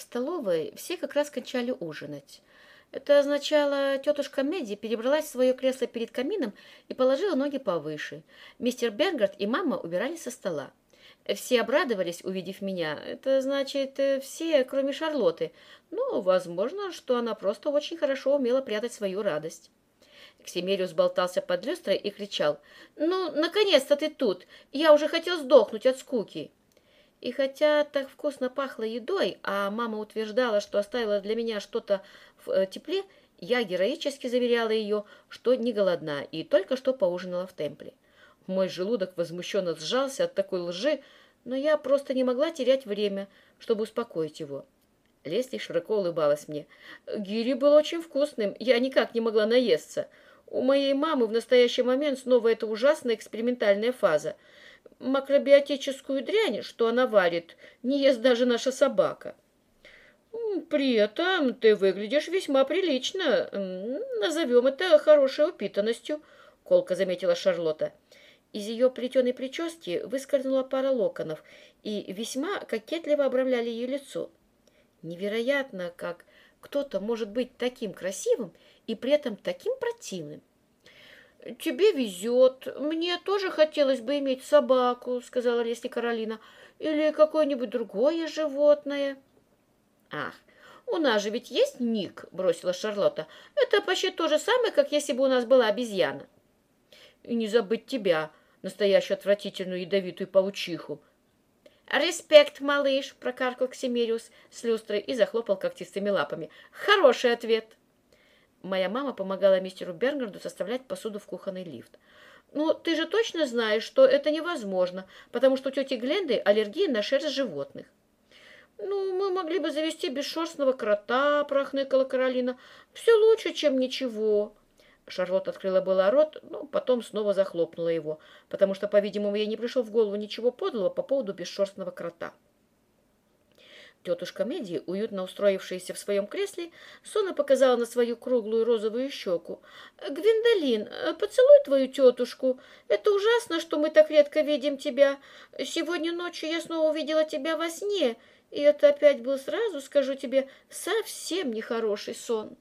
В столовой все как раз кончали ужинать. Это означало, тетушка Меди перебралась в свое кресло перед камином и положила ноги повыше. Мистер Бергард и мама убирали со стола. Все обрадовались, увидев меня. Это значит, все, кроме Шарлотты. Ну, возможно, что она просто очень хорошо умела прятать свою радость. Ксимериус болтался под люстрой и кричал. «Ну, наконец-то ты тут! Я уже хотел сдохнуть от скуки!» И хотя так вкусно пахло едой, а мама утверждала, что оставила для меня что-то в э, тепле, я героически заверяла ее, что не голодна и только что поужинала в темпле. Мой желудок возмущенно сжался от такой лжи, но я просто не могла терять время, чтобы успокоить его. Лесли широко улыбалась мне. Гири был очень вкусным, я никак не могла наесться. У моей мамы в настоящий момент снова эта ужасная экспериментальная фаза — макробиотическую дрянь, что она варит, не ест даже наша собака. При этом ты выглядишь весьма прилично. Назовем это хорошей упитанностью, — колко заметила Шарлотта. Из ее плетеной прически выскользнула пара локонов и весьма кокетливо обрамляли ее лицо. Невероятно, как кто-то может быть таким красивым и при этом таким противным. «Тебе везет. Мне тоже хотелось бы иметь собаку», — сказала Лесли Каролина. «Или какое-нибудь другое животное». «Ах, у нас же ведь есть Ник», — бросила Шарлотта. «Это почти то же самое, как если бы у нас была обезьяна». «И не забыть тебя, настоящую отвратительную ядовитую паучиху». «Респект, малыш!» — прокаркал Ксимериус с люстрой и захлопал когтистыми лапами. «Хороший ответ!» Моя мама помогала мистеру Бернарду составлять посуду в кухонный лифт. «Ну, ты же точно знаешь, что это невозможно, потому что у тети Гленды аллергия на шерсть животных». «Ну, мы могли бы завести бесшерстного крота», — прохныкала Каролина. «Все лучше, чем ничего». Шарлотт открыла было рот, но потом снова захлопнула его, потому что, по-видимому, ей не пришло в голову ничего подлого по поводу бесшерстного крота. Тетушка Меди, уютно устроившаяся в своем кресле, сонно показала на свою круглую розовую щеку. «Гвиндолин, поцелуй твою тетушку. Это ужасно, что мы так редко видим тебя. Сегодня ночью я снова увидела тебя во сне, и это опять был сразу, скажу тебе, совсем нехороший сон».